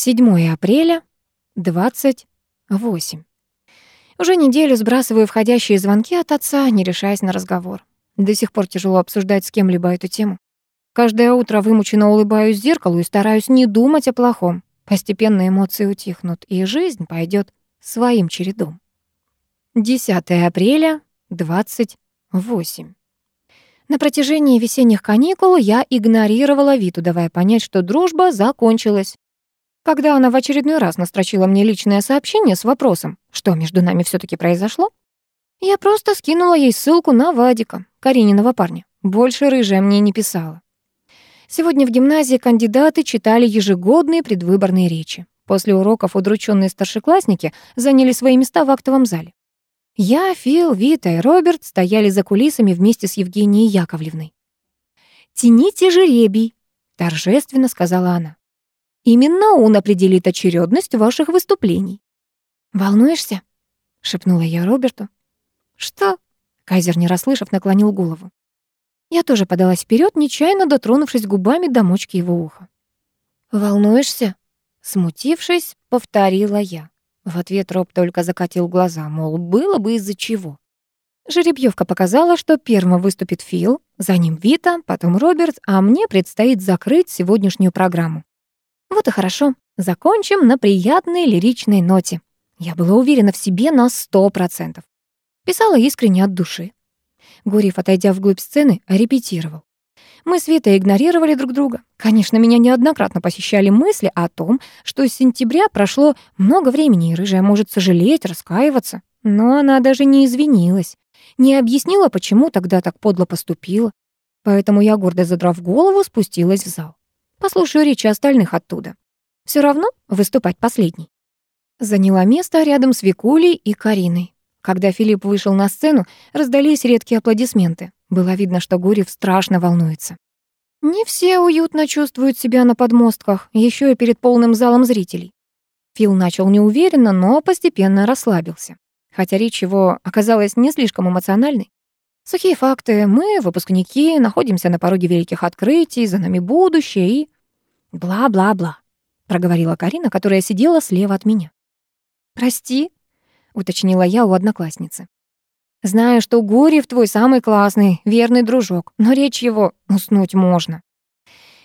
7 апреля, 28. Уже неделю сбрасываю входящие звонки от отца, не решаясь на разговор. До сих пор тяжело обсуждать с кем-либо эту тему. Каждое утро вымученно улыбаюсь зеркалу и стараюсь не думать о плохом. Постепенно эмоции утихнут, и жизнь пойдет своим чередом. 10 апреля, 28. На протяжении весенних каникул я игнорировала Виту, давая понять, что дружба закончилась. Когда она в очередной раз настрочила мне личное сообщение с вопросом, что между нами все таки произошло, я просто скинула ей ссылку на Вадика, Карининого парня. Больше рыжая мне не писала. Сегодня в гимназии кандидаты читали ежегодные предвыборные речи. После уроков удрученные старшеклассники заняли свои места в актовом зале. Я, Фил, Вита и Роберт стояли за кулисами вместе с Евгенией Яковлевной. «Тяните жеребий», — торжественно сказала она. Именно он определит очередность ваших выступлений. Волнуешься? шепнула я Роберту. Что? Кайзер, не расслышав, наклонил голову. Я тоже подалась вперед, нечаянно дотронувшись губами до мочки его уха. Волнуешься? смутившись, повторила я. В ответ Роб только закатил глаза, мол, было бы из-за чего. Жеребьевка показала, что первым выступит Фил, за ним Вита, потом Роберт, а мне предстоит закрыть сегодняшнюю программу. Вот и хорошо. Закончим на приятной лиричной ноте. Я была уверена в себе на сто процентов. Писала искренне от души. Гурьев, отойдя вглубь сцены, репетировал. Мы с Витой игнорировали друг друга. Конечно, меня неоднократно посещали мысли о том, что с сентября прошло много времени, и Рыжая может сожалеть, раскаиваться. Но она даже не извинилась, не объяснила, почему тогда так подло поступила. Поэтому я, гордо задрав голову, спустилась в зал. Послушаю речи остальных оттуда. Все равно выступать последней. Заняла место рядом с Викулей и Кариной. Когда Филипп вышел на сцену, раздались редкие аплодисменты. Было видно, что Гурьев страшно волнуется. Не все уютно чувствуют себя на подмостках, еще и перед полным залом зрителей. Фил начал неуверенно, но постепенно расслабился. Хотя речь его оказалась не слишком эмоциональной. Сухие факты. Мы, выпускники, находимся на пороге великих открытий, за нами будущее и... Бла-бла-бла, проговорила Карина, которая сидела слева от меня. Прости, уточнила я у одноклассницы. Знаю, что Гурьев твой самый классный, верный дружок, но речь его уснуть можно.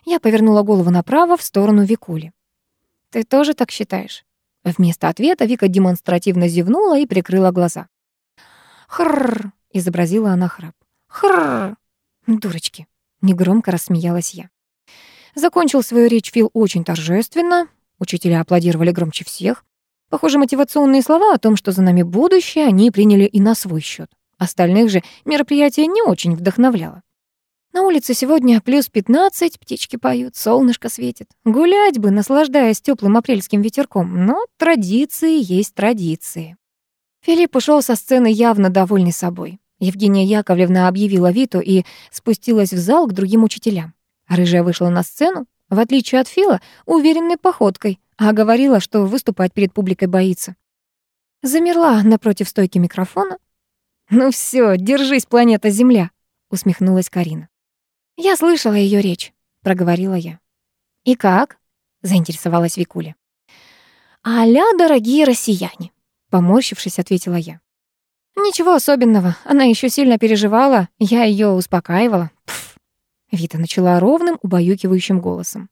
Я повернула голову направо в сторону Викули. Ты тоже так считаешь? Вместо ответа Вика демонстративно зевнула и прикрыла глаза. Хрррр, изобразила она храп. Хрррр. Дурочки, негромко рассмеялась я. Закончил свою речь Фил очень торжественно. Учителя аплодировали громче всех. Похоже, мотивационные слова о том, что за нами будущее, они приняли и на свой счет. Остальных же мероприятие не очень вдохновляло. На улице сегодня плюс 15, птички поют, солнышко светит. Гулять бы, наслаждаясь теплым апрельским ветерком, но традиции есть традиции. Филипп ушел со сцены явно довольный собой. Евгения Яковлевна объявила Виту и спустилась в зал к другим учителям. Рыжая вышла на сцену, в отличие от Фила, уверенной походкой, а говорила, что выступать перед публикой боится. Замерла напротив стойки микрофона. «Ну все, держись, планета Земля», — усмехнулась Карина. «Я слышала ее речь», — проговорила я. «И как?» — заинтересовалась Викуля. «Аля, дорогие россияне», — поморщившись, ответила я. «Ничего особенного, она еще сильно переживала, я ее успокаивала. Вита начала ровным, убаюкивающим голосом.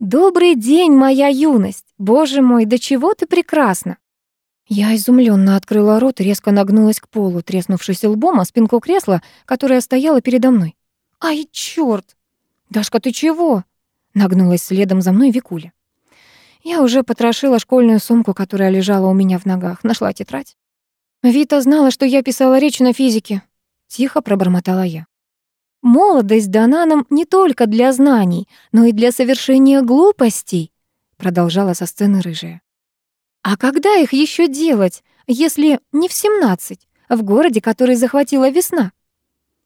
«Добрый день, моя юность! Боже мой, до чего ты прекрасна!» Я изумленно открыла рот и резко нагнулась к полу, треснувшись лбом о спинку кресла, которое стояло передо мной. «Ай, чёрт! Дашка, ты чего?» Нагнулась следом за мной Викуля. Я уже потрошила школьную сумку, которая лежала у меня в ногах, нашла тетрадь. Вита знала, что я писала речь на физике. Тихо пробормотала я. Молодость дана нам не только для знаний, но и для совершения глупостей, продолжала со сцены рыжая. А когда их еще делать, если не в семнадцать, в городе, который захватила весна?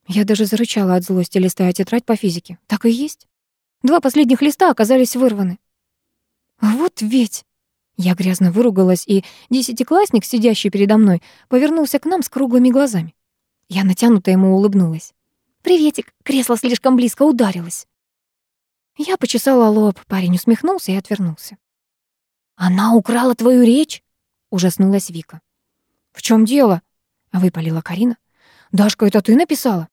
Я даже зарычала от злости, листая тетрадь по физике. Так и есть. Два последних листа оказались вырваны. Вот ведь... Я грязно выругалась, и десятиклассник, сидящий передо мной, повернулся к нам с круглыми глазами. Я натянуто ему улыбнулась. «Приветик, кресло слишком близко ударилось». Я почесала лоб, парень усмехнулся и отвернулся. «Она украла твою речь?» — ужаснулась Вика. «В чем дело?» — выпалила Карина. «Дашка, это ты написала?»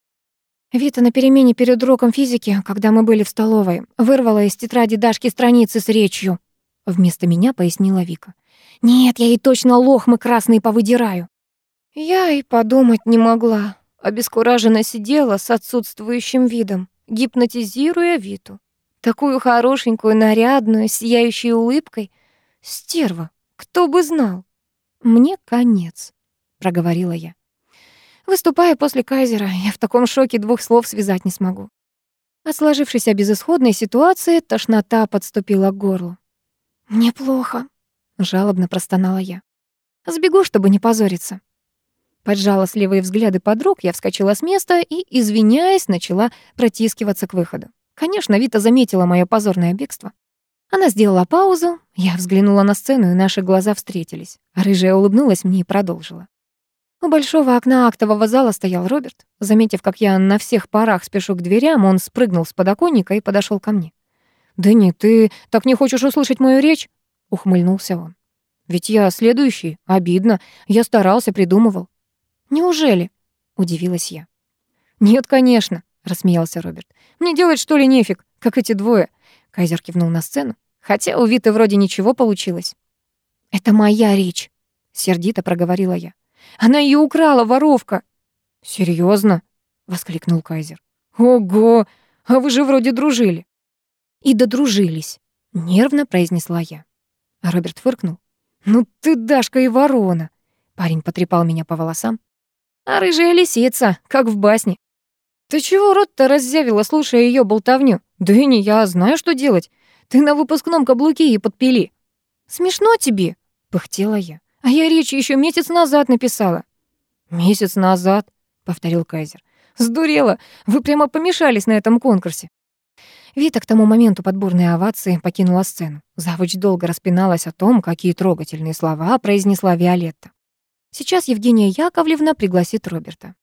Вита на перемене перед уроком физики, когда мы были в столовой, вырвала из тетради Дашки страницы с речью. Вместо меня пояснила Вика. «Нет, я ей точно лохмы красные повыдираю». Я и подумать не могла. Обескураженно сидела с отсутствующим видом, гипнотизируя Виту. Такую хорошенькую, нарядную, сияющей улыбкой. Стерва, кто бы знал. «Мне конец», — проговорила я. Выступая после Кайзера, я в таком шоке двух слов связать не смогу. От сложившейся безысходной ситуации тошнота подступила к горлу. «Мне плохо», — жалобно простонала я. «Сбегу, чтобы не позориться». Под жалостливые взгляды подруг я вскочила с места и, извиняясь, начала протискиваться к выходу. Конечно, Вита заметила моё позорное бегство. Она сделала паузу, я взглянула на сцену, и наши глаза встретились. Рыжая улыбнулась мне и продолжила. У большого окна актового зала стоял Роберт. Заметив, как я на всех парах спешу к дверям, он спрыгнул с подоконника и подошел ко мне. «Дэнни, ты так не хочешь услышать мою речь?» — ухмыльнулся он. «Ведь я следующий. Обидно. Я старался, придумывал». «Неужели?» — удивилась я. «Нет, конечно», — рассмеялся Роберт. «Мне делать, что ли, нефиг, как эти двое?» Кайзер кивнул на сцену. «Хотя у Виты вроде ничего получилось». «Это моя речь», — сердито проговорила я. Она ее украла, воровка. Серьезно? воскликнул Кайзер. Ого, а вы же вроде дружили. И додружились, нервно произнесла я. А Роберт фыркнул. Ну ты Дашка и ворона. Парень потрепал меня по волосам. А рыжая лисица, как в басне. Ты чего рот-то раззявила, слушая ее болтовню? Да я знаю, что делать. Ты на выпускном каблуке и подпили. Смешно тебе, пыхтела я. А я речь еще месяц назад написала. Месяц назад, повторил Кайзер. Сдурела. Вы прямо помешались на этом конкурсе. Вита к тому моменту подборной овации покинула сцену. Завуч долго распиналась о том, какие трогательные слова произнесла Виолетта. Сейчас Евгения Яковлевна пригласит Роберта.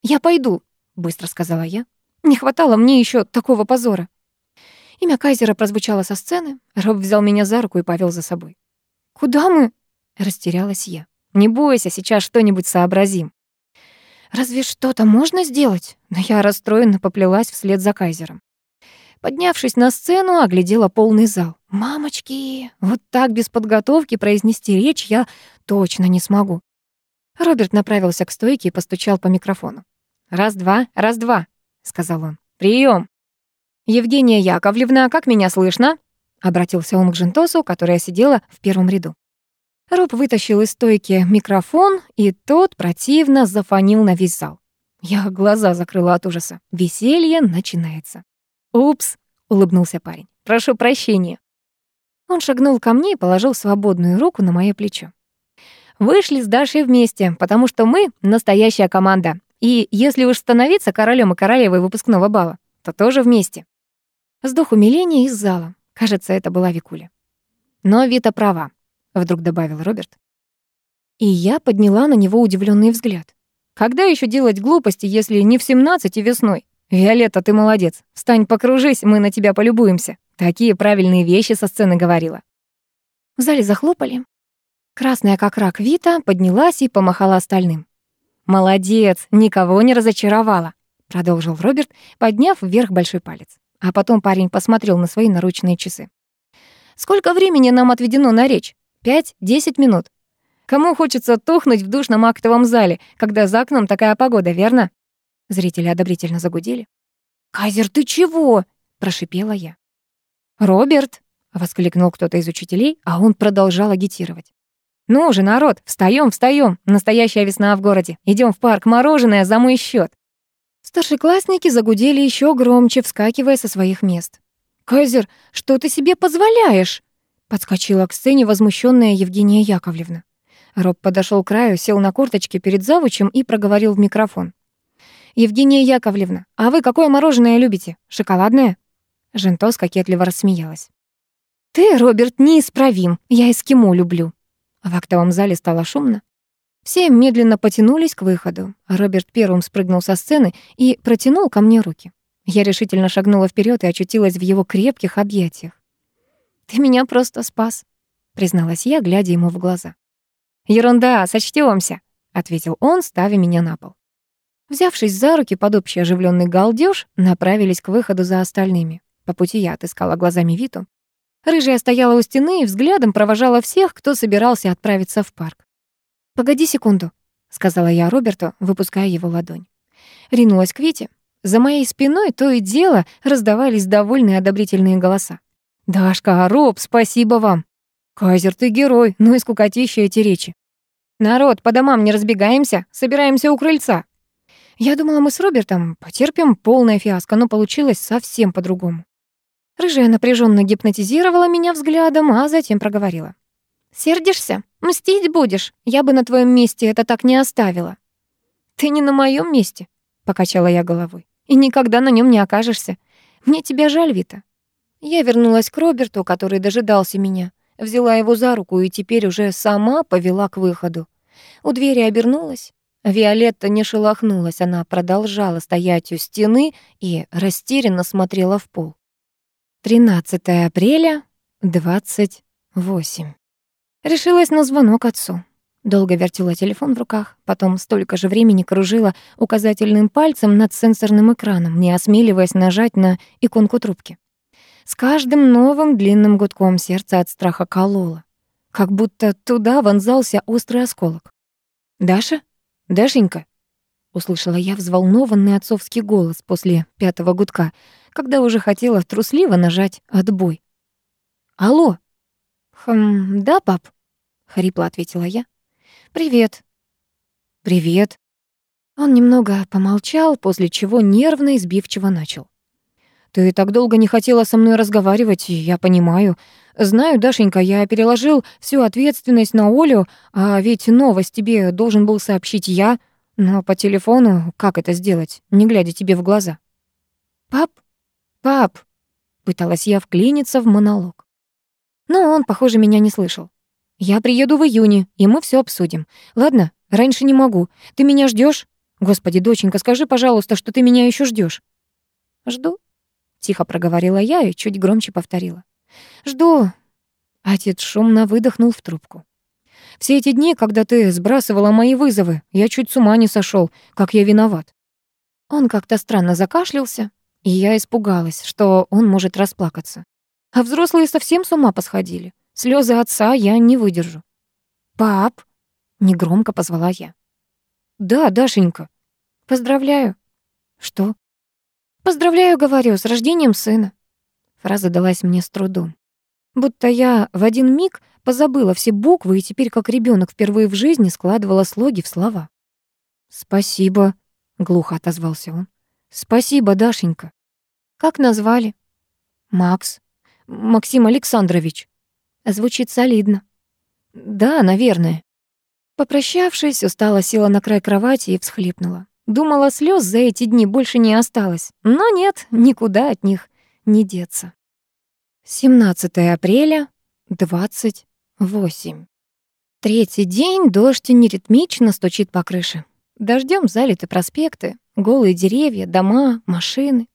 «Я пойду», — быстро сказала я. «Не хватало мне еще такого позора». Имя Кайзера прозвучало со сцены. Роб взял меня за руку и повел за собой. «Куда мы?» Растерялась я. «Не бойся, сейчас что-нибудь сообразим». «Разве что-то можно сделать?» Но я расстроенно поплелась вслед за Кайзером. Поднявшись на сцену, оглядела полный зал. «Мамочки, вот так без подготовки произнести речь я точно не смогу». Роберт направился к стойке и постучал по микрофону. «Раз-два, раз-два», — сказал он. «Приём!» «Евгения Яковлевна, как меня слышно?» Обратился он к Жентосу, которая сидела в первом ряду. Роб вытащил из стойки микрофон, и тот противно зафонил на весь зал. Я глаза закрыла от ужаса. Веселье начинается. «Упс», — улыбнулся парень. «Прошу прощения». Он шагнул ко мне и положил свободную руку на мое плечо. «Вышли с Дашей вместе, потому что мы — настоящая команда. И если уж становиться королем и королевой выпускного бала, то тоже вместе». Вздох умиления из зала. Кажется, это была Викуля. Но Вита права. — вдруг добавил Роберт. И я подняла на него удивленный взгляд. «Когда еще делать глупости, если не в 17 и весной? Виолетта, ты молодец. Встань, покружись, мы на тебя полюбуемся». Такие правильные вещи со сцены говорила. В зале захлопали. Красная как рак Вита поднялась и помахала остальным. «Молодец, никого не разочаровала», — продолжил Роберт, подняв вверх большой палец. А потом парень посмотрел на свои наручные часы. «Сколько времени нам отведено на речь?» Пять-десять минут. Кому хочется тухнуть в душном актовом зале, когда за окном такая погода, верно? Зрители одобрительно загудели. «Кайзер, ты чего?» — прошипела я. «Роберт!» — воскликнул кто-то из учителей, а он продолжал агитировать. «Ну же, народ, встаем, встаем! Настоящая весна в городе! Идем в парк, мороженое за мой счет. Старшеклассники загудели еще громче, вскакивая со своих мест. «Кайзер, что ты себе позволяешь?» Подскочила к сцене возмущенная Евгения Яковлевна. Роб подошел к краю, сел на корточки перед завучем и проговорил в микрофон. «Евгения Яковлевна, а вы какое мороженое любите? Шоколадное?» Жентос кокетливо рассмеялась. «Ты, Роберт, неисправим. Я эскимо люблю». В актовом зале стало шумно. Все медленно потянулись к выходу. Роберт первым спрыгнул со сцены и протянул ко мне руки. Я решительно шагнула вперед и очутилась в его крепких объятиях. Ты меня просто спас. призналась я, глядя ему в глаза. «Ерунда, сочтёмся», — ответил он, ставя меня на пол. Взявшись за руки под общий оживленный галдеж, направились к выходу за остальными. По пути я отыскала глазами Виту. Рыжая стояла у стены и взглядом провожала всех, кто собирался отправиться в парк. «Погоди секунду», — сказала я Роберту, выпуская его ладонь. Ринулась к Вите. За моей спиной то и дело раздавались довольные одобрительные голоса. «Дашка, Роб, спасибо вам!» «Кайзер, ты герой, ну и скукотища эти речи!» «Народ, по домам не разбегаемся, собираемся у крыльца!» Я думала, мы с Робертом потерпим полное фиаско, но получилось совсем по-другому. Рыжая напряженно гипнотизировала меня взглядом, а затем проговорила. «Сердишься? Мстить будешь? Я бы на твоем месте это так не оставила». «Ты не на моем месте», — покачала я головой. «И никогда на нем не окажешься. Мне тебя жаль, Вита». Я вернулась к Роберту, который дожидался меня, взяла его за руку и теперь уже сама повела к выходу. У двери обернулась. Виолетта не шелохнулась, она продолжала стоять у стены и растерянно смотрела в пол. 13 апреля, 28. Решилась на звонок отцу. Долго вертела телефон в руках, потом столько же времени кружила указательным пальцем над сенсорным экраном, не осмеливаясь нажать на иконку трубки. С каждым новым длинным гудком сердце от страха кололо, как будто туда вонзался острый осколок. «Даша? Дашенька?» — услышала я взволнованный отцовский голос после пятого гудка — когда уже хотела трусливо нажать «отбой». «Алло!» «Хм, да, пап?» — хрипло ответила я. «Привет». «Привет». Он немного помолчал, после чего нервно и сбивчиво начал. «Ты так долго не хотела со мной разговаривать, я понимаю. Знаю, Дашенька, я переложил всю ответственность на Олю, а ведь новость тебе должен был сообщить я, но по телефону как это сделать, не глядя тебе в глаза?» «Пап?» «Пап!» — пыталась я вклиниться в монолог. Но он, похоже, меня не слышал. «Я приеду в июне, и мы все обсудим. Ладно, раньше не могу. Ты меня ждешь? Господи, доченька, скажи, пожалуйста, что ты меня еще ждешь. «Жду», — тихо проговорила я и чуть громче повторила. «Жду». Отец шумно выдохнул в трубку. «Все эти дни, когда ты сбрасывала мои вызовы, я чуть с ума не сошел, как я виноват». Он как-то странно закашлялся, и я испугалась, что он может расплакаться. А взрослые совсем с ума посходили. Слезы отца я не выдержу. «Пап!» — негромко позвала я. «Да, Дашенька. Поздравляю». «Что?» «Поздравляю, говорю, с рождением сына». Фраза далась мне с трудом. Будто я в один миг позабыла все буквы и теперь, как ребенок впервые в жизни, складывала слоги в слова. «Спасибо», — глухо отозвался он. Спасибо, Дашенька. Как назвали? Макс. Максим Александрович. Звучит солидно. Да, наверное. Попрощавшись, устала села на край кровати и всхлипнула. Думала, слез за эти дни больше не осталось. Но нет, никуда от них не деться. 17 апреля, 28. Третий день дождь неритмично стучит по крыше. Дождем залиты проспекты, голые деревья, дома, машины.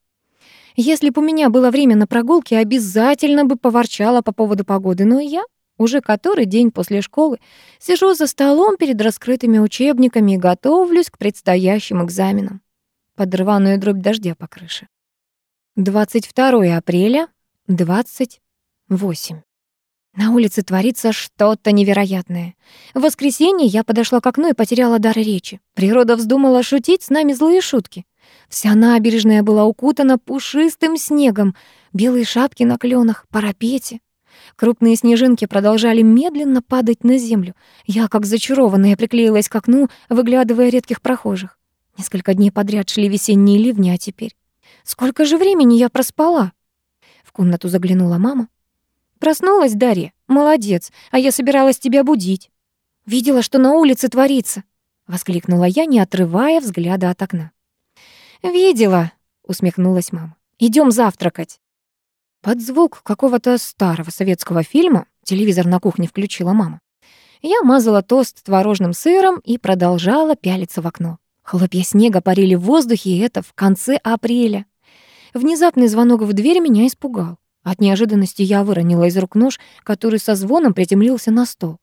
Если бы у меня было время на прогулки, обязательно бы поворчала по поводу погоды, но я уже который день после школы сижу за столом перед раскрытыми учебниками и готовлюсь к предстоящим экзаменам. Под рваную дробь дождя по крыше. 22 апреля, 28. На улице творится что-то невероятное. В воскресенье я подошла к окну и потеряла дар речи. Природа вздумала шутить с нами злые шутки. Вся набережная была укутана пушистым снегом, белые шапки на кленах, парапете. Крупные снежинки продолжали медленно падать на землю. Я, как зачарованная, приклеилась к окну, выглядывая редких прохожих. Несколько дней подряд шли весенние ливни, а теперь... Сколько же времени я проспала? В комнату заглянула мама. Проснулась, Дарья? Молодец, а я собиралась тебя будить. Видела, что на улице творится, воскликнула я, не отрывая взгляда от окна. Видела, усмехнулась мама. Идем завтракать. Под звук какого-то старого советского фильма телевизор на кухне включила мама. Я мазала тост творожным сыром и продолжала пялиться в окно. Хлопья снега парили в воздухе, и это в конце апреля. Внезапный звонок в дверь меня испугал. От неожиданности я выронила из рук нож, который со звоном приземлился на стол.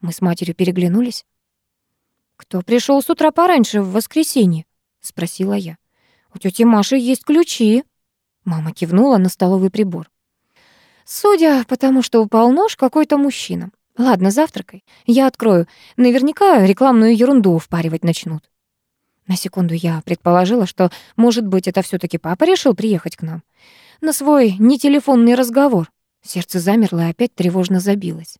Мы с матерью переглянулись. «Кто пришел с утра пораньше в воскресенье?» — спросила я. «У тети Маши есть ключи». Мама кивнула на столовый прибор. «Судя по тому, что упал нож, какой-то мужчина. Ладно, завтракай. Я открою. Наверняка рекламную ерунду впаривать начнут». На секунду я предположила, что, может быть, это все таки папа решил приехать к нам. На свой нетелефонный разговор. Сердце замерло и опять тревожно забилось.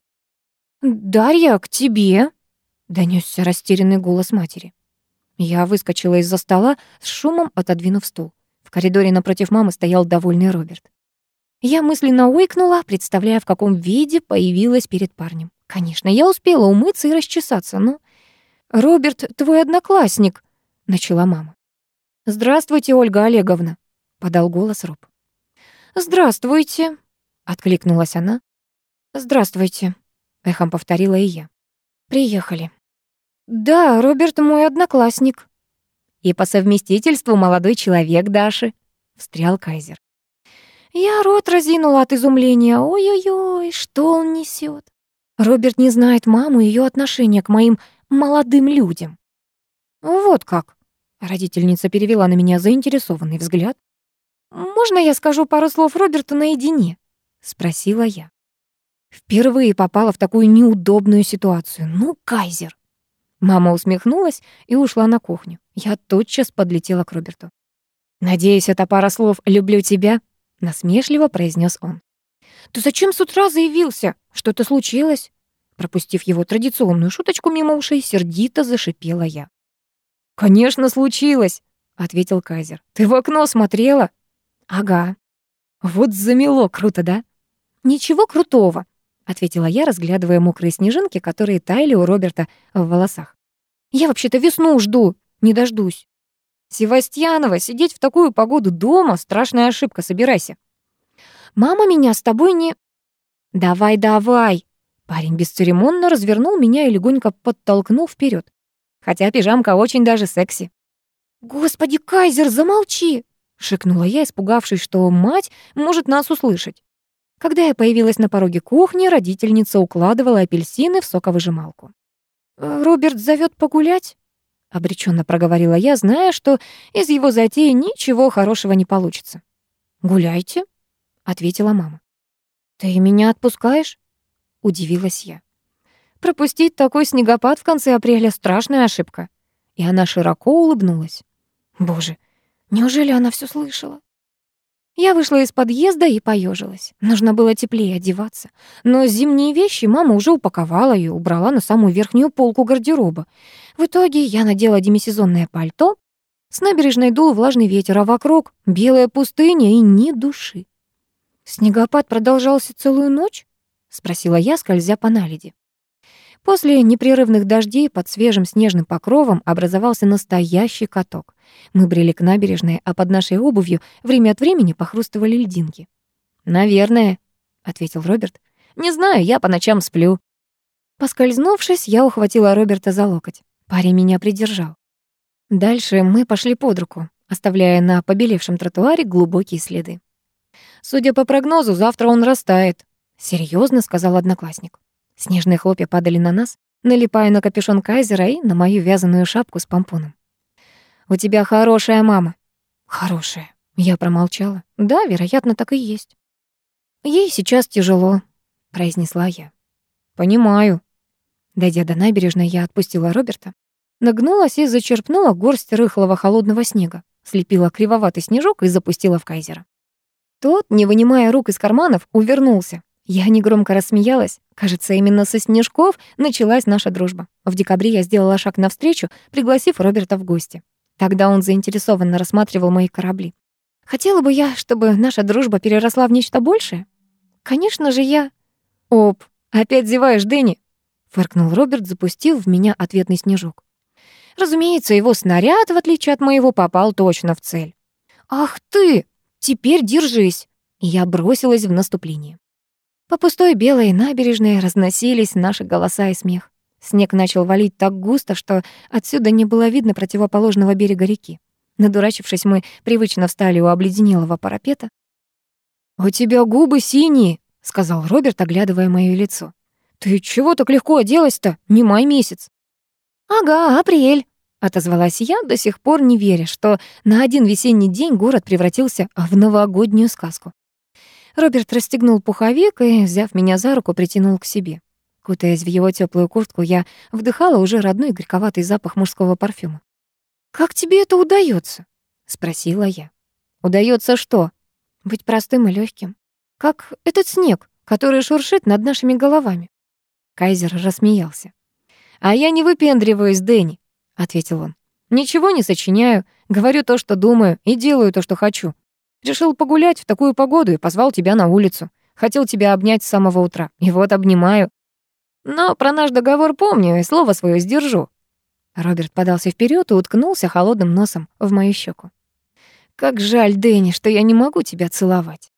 «Дарья, к тебе!» — донёсся растерянный голос матери. Я выскочила из-за стола, с шумом отодвинув стул. В коридоре напротив мамы стоял довольный Роберт. Я мысленно уикнула, представляя, в каком виде появилась перед парнем. Конечно, я успела умыться и расчесаться, но... «Роберт, твой одноклассник», начала мама. «Здравствуйте, Ольга Олеговна», — подал голос Роб. «Здравствуйте», — откликнулась она. «Здравствуйте», — эхом повторила и я. «Приехали». «Да, Роберт мой одноклассник». «И по совместительству молодой человек Даши», — встрял Кайзер. Я рот разинула от изумления. Ой-ой-ой, что он несет? Роберт не знает маму и её отношение к моим молодым людям. Вот как. Родительница перевела на меня заинтересованный взгляд. «Можно я скажу пару слов Роберту наедине?» — спросила я. Впервые попала в такую неудобную ситуацию. Ну, кайзер. Мама усмехнулась и ушла на кухню. Я тотчас подлетела к Роберту. «Надеюсь, это пара слов «люблю тебя», — насмешливо произнес он. «Ты зачем с утра заявился? Что-то случилось?» Пропустив его традиционную шуточку мимо ушей, сердито зашипела я. «Конечно, случилось», — ответил Кайзер. «Ты в окно смотрела?» «Ага». «Вот замело, круто, да?» «Ничего крутого», — ответила я, разглядывая мокрые снежинки, которые таяли у Роберта в волосах. «Я вообще-то весну жду, не дождусь». «Севастьянова, сидеть в такую погоду дома — страшная ошибка, собирайся». «Мама меня с тобой не...» «Давай, давай!» Парень бесцеремонно развернул меня и легонько подтолкнул вперед хотя пижамка очень даже секси. «Господи, Кайзер, замолчи!» — шикнула я, испугавшись, что мать может нас услышать. Когда я появилась на пороге кухни, родительница укладывала апельсины в соковыжималку. «Э, «Роберт зовет погулять?» — обреченно проговорила я, зная, что из его затеи ничего хорошего не получится. «Гуляйте», — ответила мама. «Ты меня отпускаешь?» — удивилась я. Пропустить такой снегопад в конце апреля — страшная ошибка. И она широко улыбнулась. Боже, неужели она все слышала? Я вышла из подъезда и поежилась. Нужно было теплее одеваться. Но зимние вещи мама уже упаковала и убрала на самую верхнюю полку гардероба. В итоге я надела демисезонное пальто. С набережной дул влажный ветер, а вокруг белая пустыня и ни души. «Снегопад продолжался целую ночь?» — спросила я, скользя по наледи. После непрерывных дождей под свежим снежным покровом образовался настоящий каток. Мы брели к набережной, а под нашей обувью время от времени похрустывали льдинки. «Наверное», — ответил Роберт. «Не знаю, я по ночам сплю». Поскользнувшись, я ухватила Роберта за локоть. Парень меня придержал. Дальше мы пошли под руку, оставляя на побелевшем тротуаре глубокие следы. «Судя по прогнозу, завтра он растает», — серьезно сказал одноклассник. Снежные хлопья падали на нас, налипая на капюшон Кайзера и на мою вязаную шапку с помпоном. «У тебя хорошая мама». «Хорошая». Я промолчала. «Да, вероятно, так и есть». «Ей сейчас тяжело», — произнесла я. «Понимаю». Дойдя до набережной, я отпустила Роберта, нагнулась и зачерпнула горсть рыхлого холодного снега, слепила кривоватый снежок и запустила в Кайзера. Тот, не вынимая рук из карманов, увернулся, я негромко рассмеялась. Кажется, именно со снежков началась наша дружба. В декабре я сделала шаг навстречу, пригласив Роберта в гости. Тогда он заинтересованно рассматривал мои корабли. Хотела бы я, чтобы наша дружба переросла в нечто большее? Конечно же, я... Оп, опять зеваешь, Дэнни? Фыркнул Роберт, запустив в меня ответный снежок. Разумеется, его снаряд, в отличие от моего, попал точно в цель. «Ах ты! Теперь держись!» Я бросилась в наступление. По пустой белой набережной разносились наши голоса и смех. Снег начал валить так густо, что отсюда не было видно противоположного берега реки. Надурачившись, мы привычно встали у обледенелого парапета. «У тебя губы синие», — сказал Роберт, оглядывая моё лицо. «Ты чего так легко оделась-то? Не май месяц». «Ага, апрель», — отозвалась я, до сих пор не веря, что на один весенний день город превратился в новогоднюю сказку. Роберт расстегнул пуховик и, взяв меня за руку, притянул к себе. Кутаясь в его теплую куртку, я вдыхала уже родной горьковатый запах мужского парфюма. «Как тебе это удается? спросила я. Удается что? Быть простым и легким, Как этот снег, который шуршит над нашими головами. Кайзер рассмеялся. «А я не выпендриваюсь, Дэнни», — ответил он. «Ничего не сочиняю, говорю то, что думаю, и делаю то, что хочу. Решил погулять в такую погоду и позвал тебя на улицу. Хотел тебя обнять с самого утра, и вот обнимаю. Но про наш договор помню и слово свое сдержу». Роберт подался вперед и уткнулся холодным носом в мою щеку. «Как жаль, Дэнни, что я не могу тебя целовать».